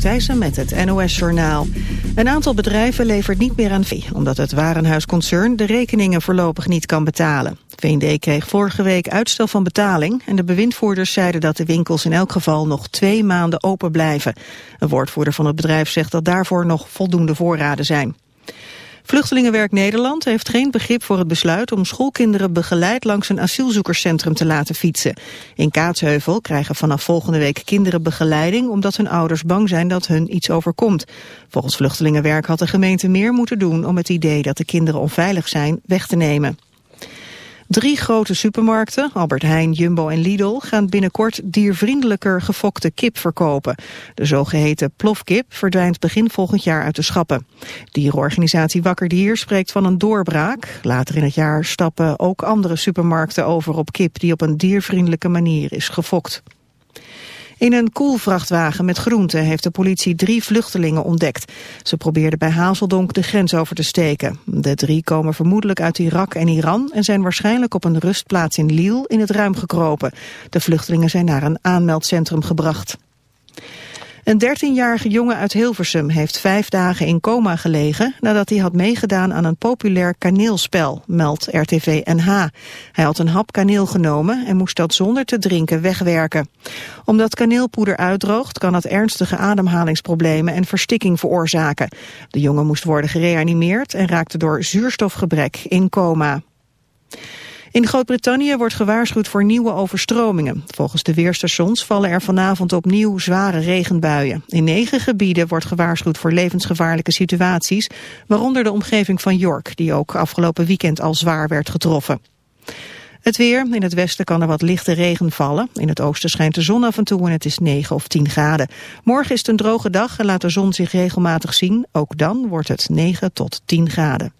Thijssen met het NOS-journaal. Een aantal bedrijven levert niet meer aan V, omdat het warenhuisconcern de rekeningen voorlopig niet kan betalen. V&D kreeg vorige week uitstel van betaling en de bewindvoerders zeiden dat de winkels in elk geval nog twee maanden open blijven. Een woordvoerder van het bedrijf zegt dat daarvoor nog voldoende voorraden zijn. Vluchtelingenwerk Nederland heeft geen begrip voor het besluit om schoolkinderen begeleid langs een asielzoekerscentrum te laten fietsen. In Kaatsheuvel krijgen vanaf volgende week kinderen begeleiding omdat hun ouders bang zijn dat hun iets overkomt. Volgens Vluchtelingenwerk had de gemeente meer moeten doen om het idee dat de kinderen onveilig zijn weg te nemen. Drie grote supermarkten, Albert Heijn, Jumbo en Lidl, gaan binnenkort diervriendelijker gefokte kip verkopen. De zogeheten plofkip verdwijnt begin volgend jaar uit de schappen. Dierenorganisatie Wakker Dier spreekt van een doorbraak. Later in het jaar stappen ook andere supermarkten over op kip die op een diervriendelijke manier is gefokt. In een koelvrachtwagen met groenten heeft de politie drie vluchtelingen ontdekt. Ze probeerden bij Hazeldonk de grens over te steken. De drie komen vermoedelijk uit Irak en Iran... en zijn waarschijnlijk op een rustplaats in Lille in het ruim gekropen. De vluchtelingen zijn naar een aanmeldcentrum gebracht. Een 13-jarige jongen uit Hilversum heeft vijf dagen in coma gelegen nadat hij had meegedaan aan een populair kaneelspel, meldt RTV NH. Hij had een hap kaneel genomen en moest dat zonder te drinken wegwerken. Omdat kaneelpoeder uitdroogt kan het ernstige ademhalingsproblemen en verstikking veroorzaken. De jongen moest worden gereanimeerd en raakte door zuurstofgebrek in coma. In Groot-Brittannië wordt gewaarschuwd voor nieuwe overstromingen. Volgens de weerstations vallen er vanavond opnieuw zware regenbuien. In negen gebieden wordt gewaarschuwd voor levensgevaarlijke situaties, waaronder de omgeving van York, die ook afgelopen weekend al zwaar werd getroffen. Het weer. In het westen kan er wat lichte regen vallen. In het oosten schijnt de zon af en toe en het is 9 of 10 graden. Morgen is het een droge dag en laat de zon zich regelmatig zien. Ook dan wordt het 9 tot 10 graden.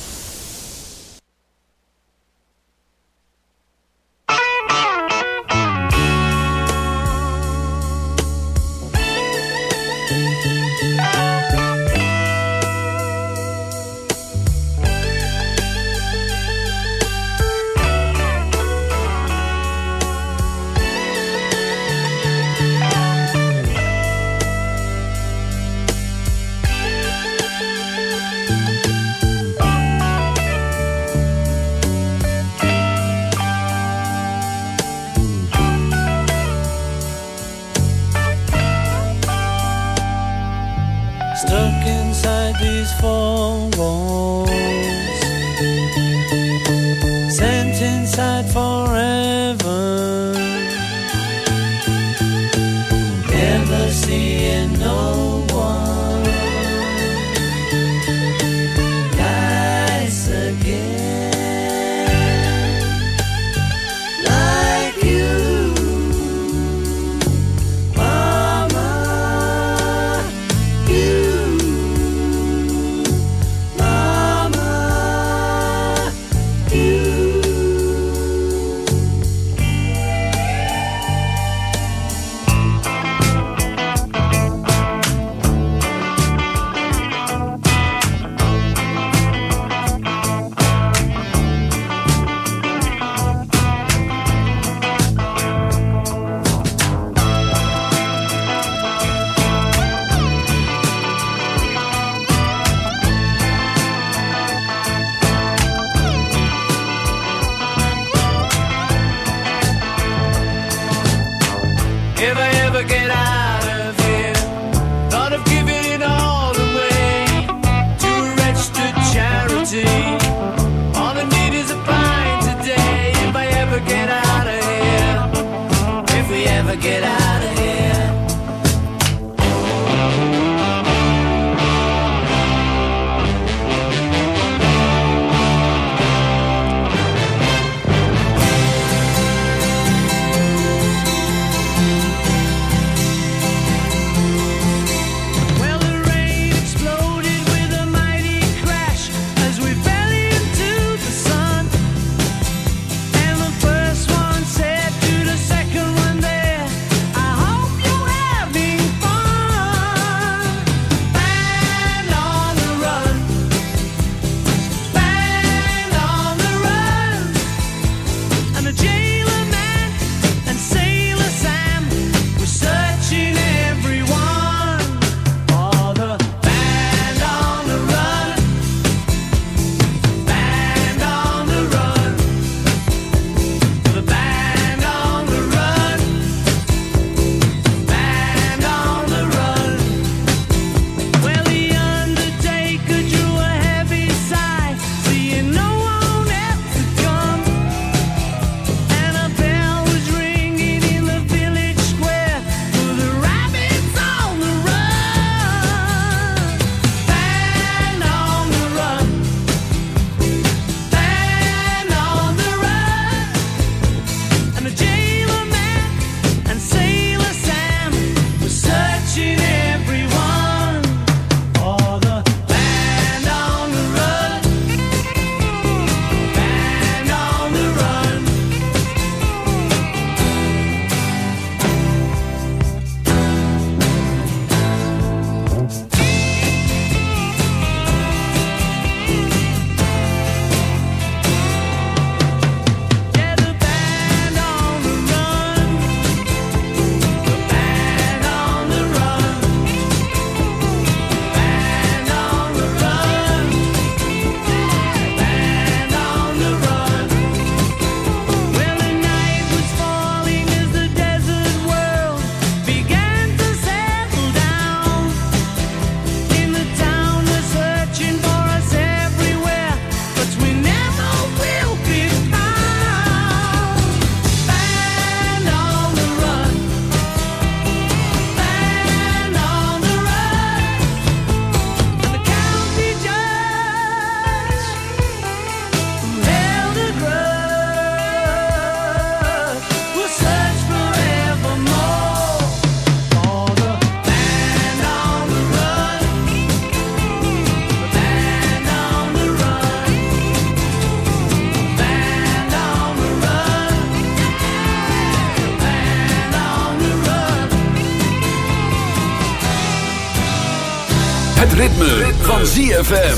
van ZFM.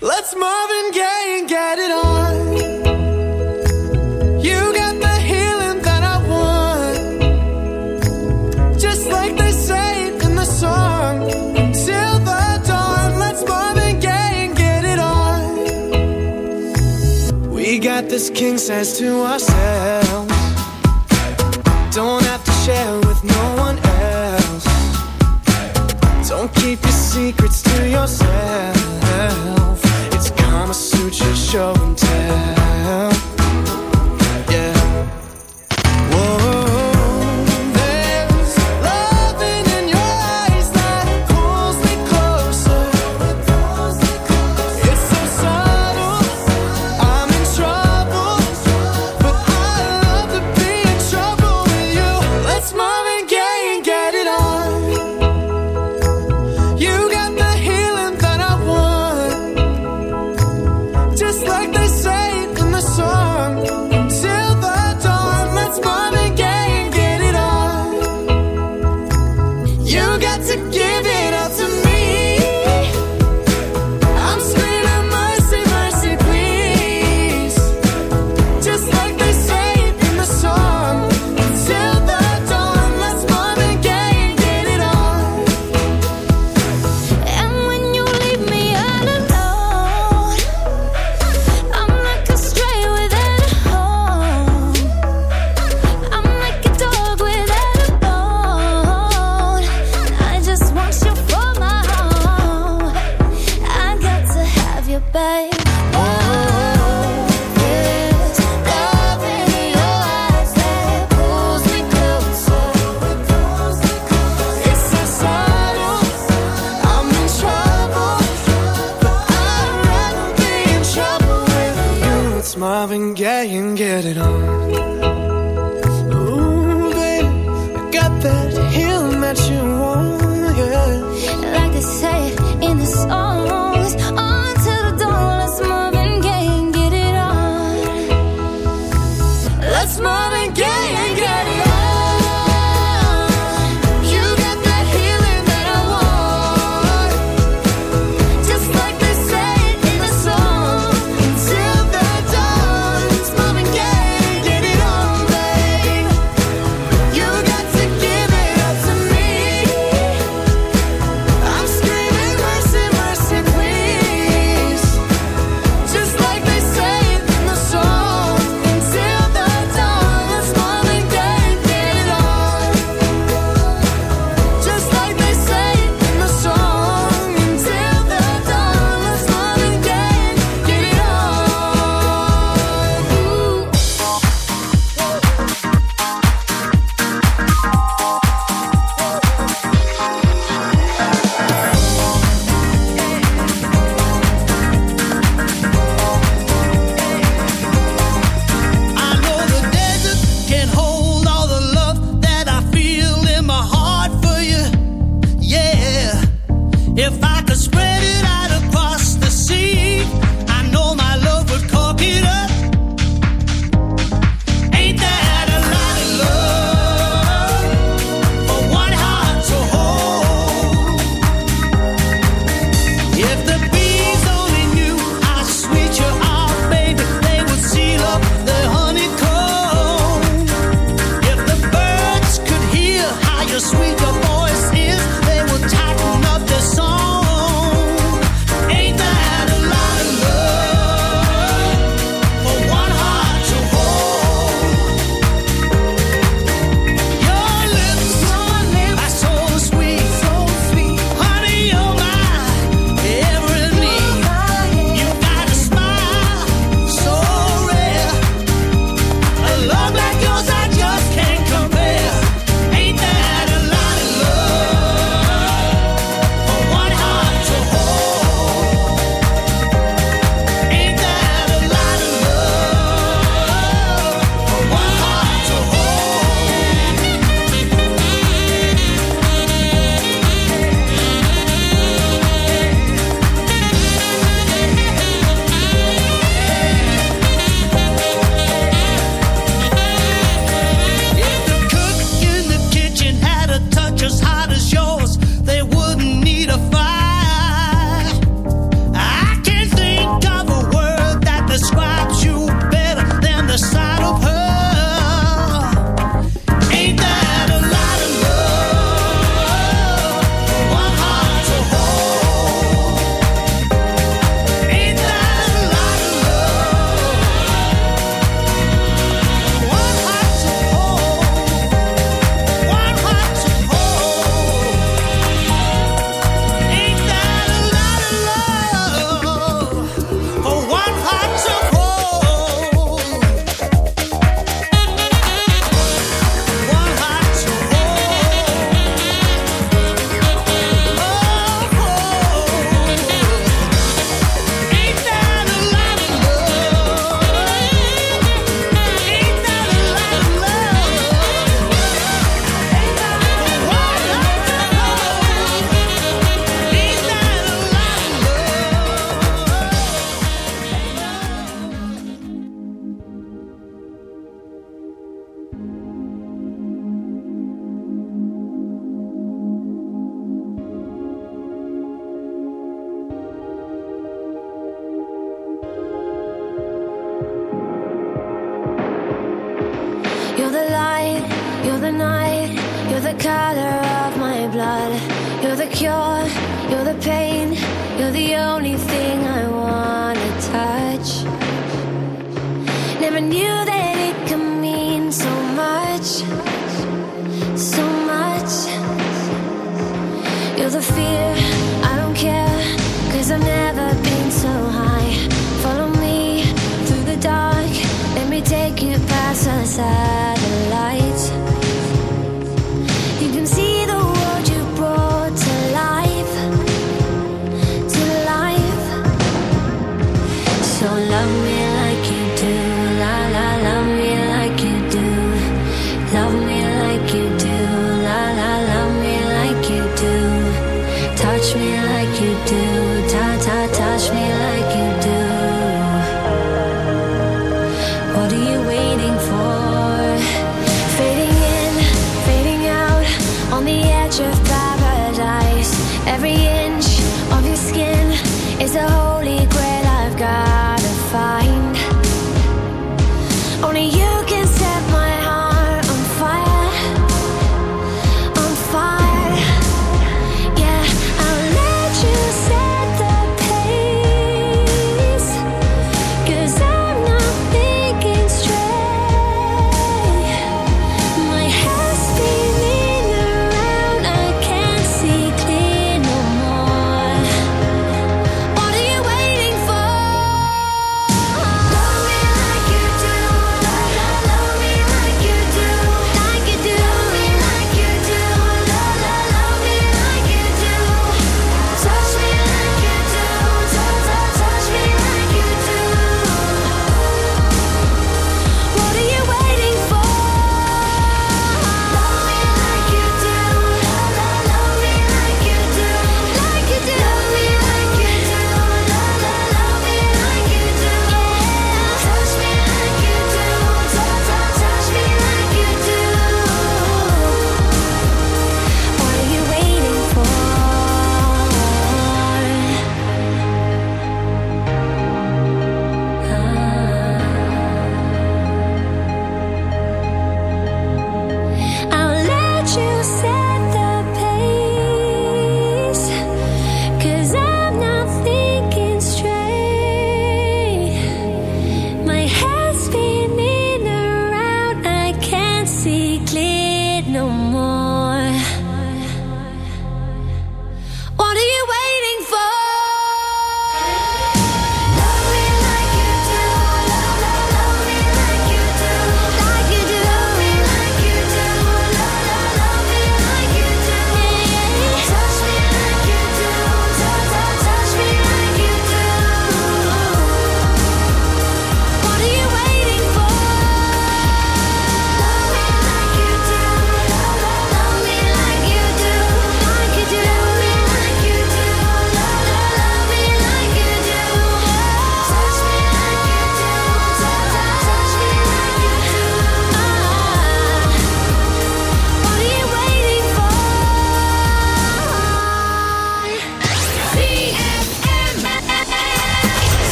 Let's Marvin Gaye and get it on. You got the healing that I want. Just like they say in the song. Till the dawn, let's Marvin Gaye and get it on. We got this king says to ourselves. Don't have to share with no one don't keep your secrets to yourself. It's karma suit your show and tell.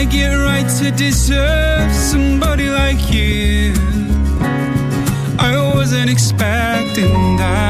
what did I get right to deserve somebody like you? I wasn't expecting that.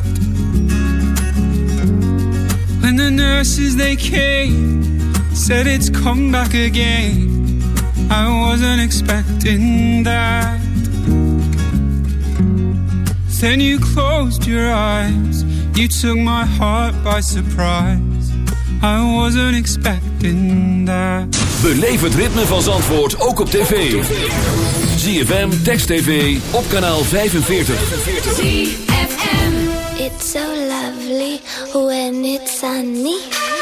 Nurses they came, said it's come back again. I wasn't expecting that. Then you closed your eyes, you took my heart by surprise. I wasn't expecting that. Beleef het ritme van Zandvoort ook op tv. ZFM, Text TV, op kanaal 45. ZFM. It's so lovely when it's sunny.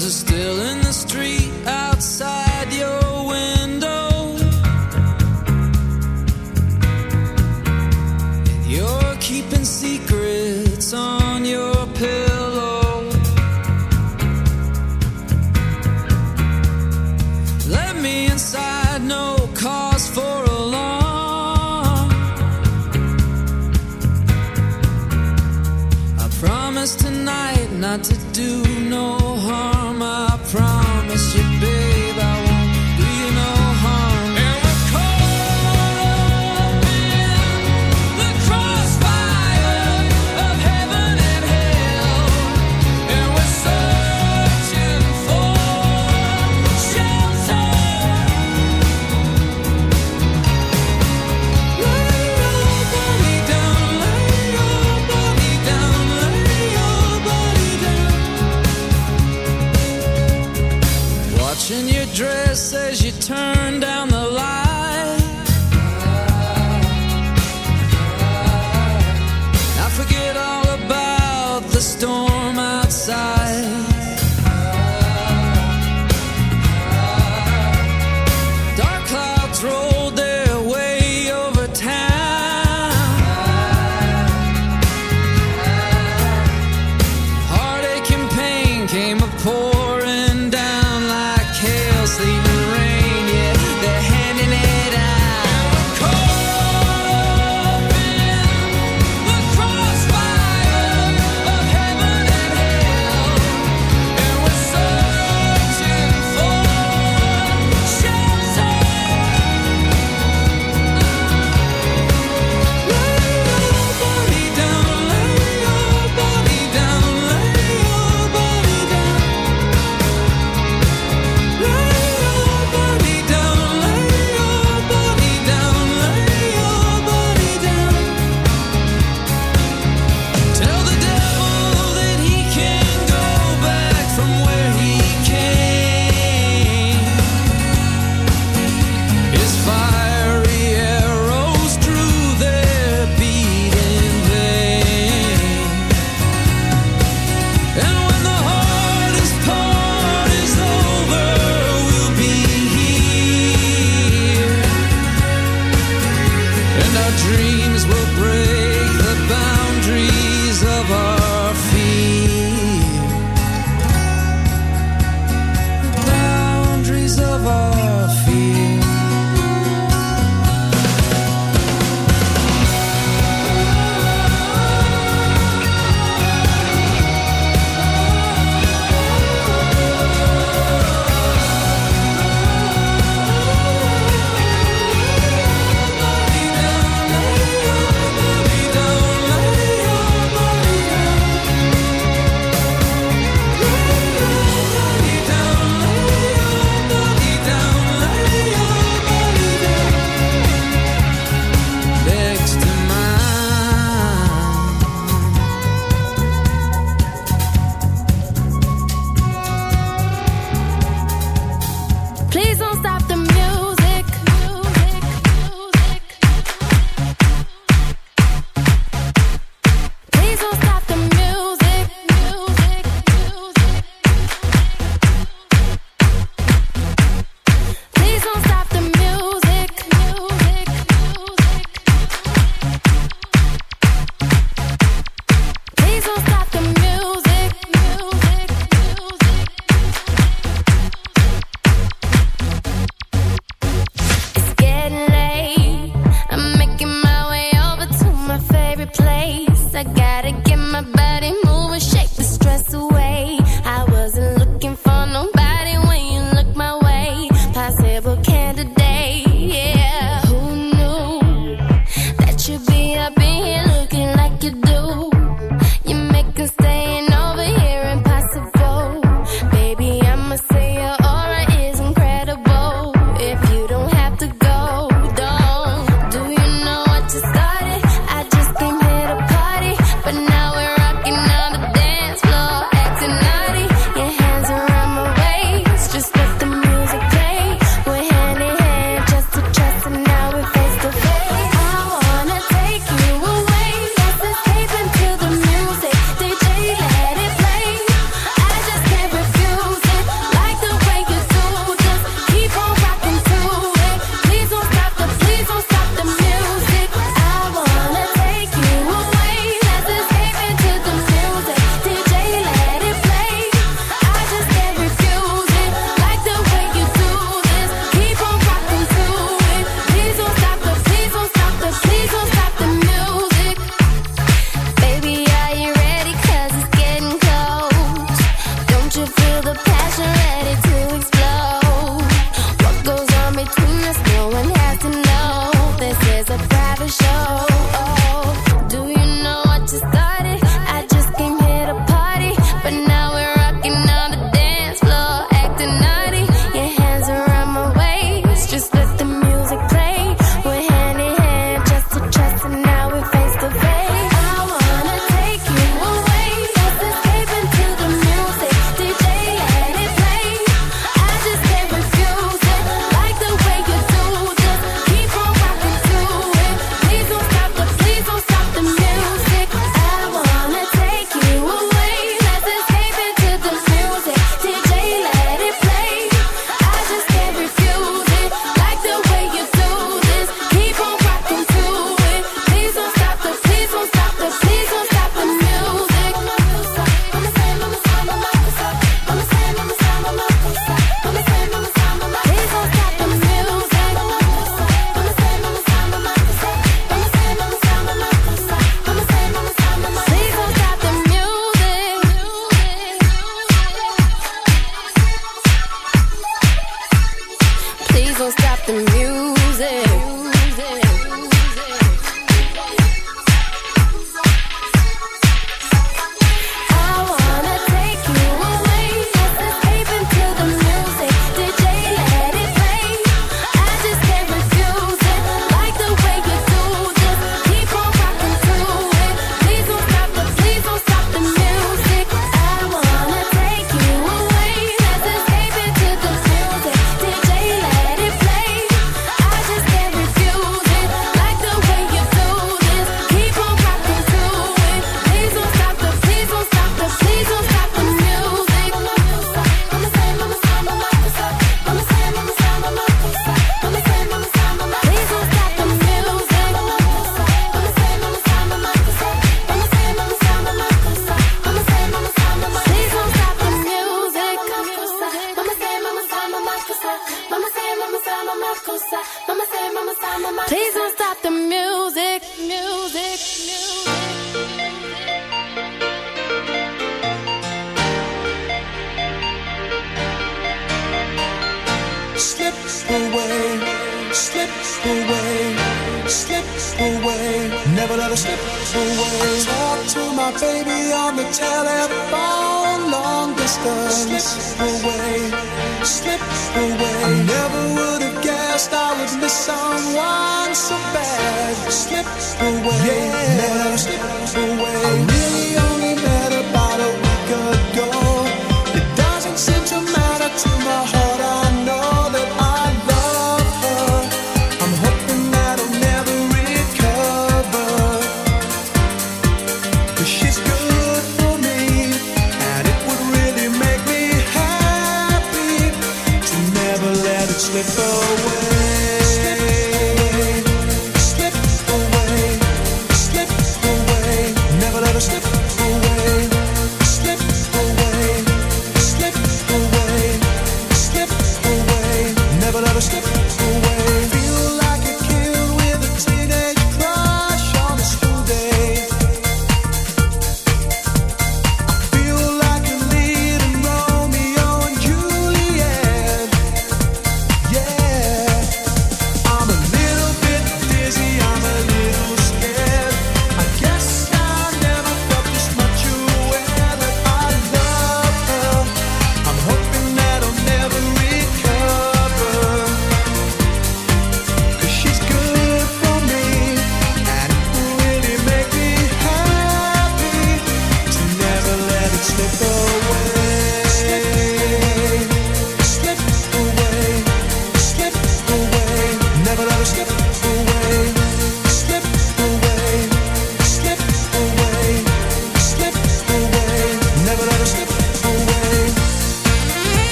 There's a still in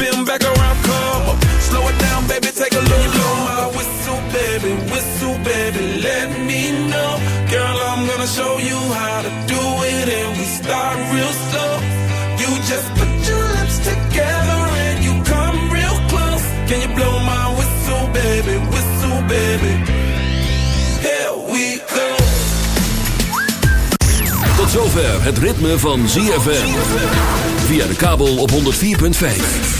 spin back around, come. Slow it down, baby, take a look. You blow my whistle, baby, whistle, baby, let me know. Girl, I'm gonna show you how to do it, and we start real slow. You just put your lips together and you come real close. Can you blow my whistle, baby, whistle, baby? Here we go. Tot zover het ritme van ZFM. Via de kabel op 104.5.